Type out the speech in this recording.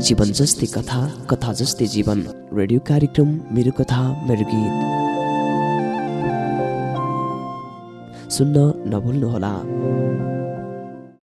जीवन जस्तै कथा कथा जस्तै जीवन। रेडियो कार्यक्रम मेरो कथा मेरो गीत। सुन्न नभुल्नुहोला।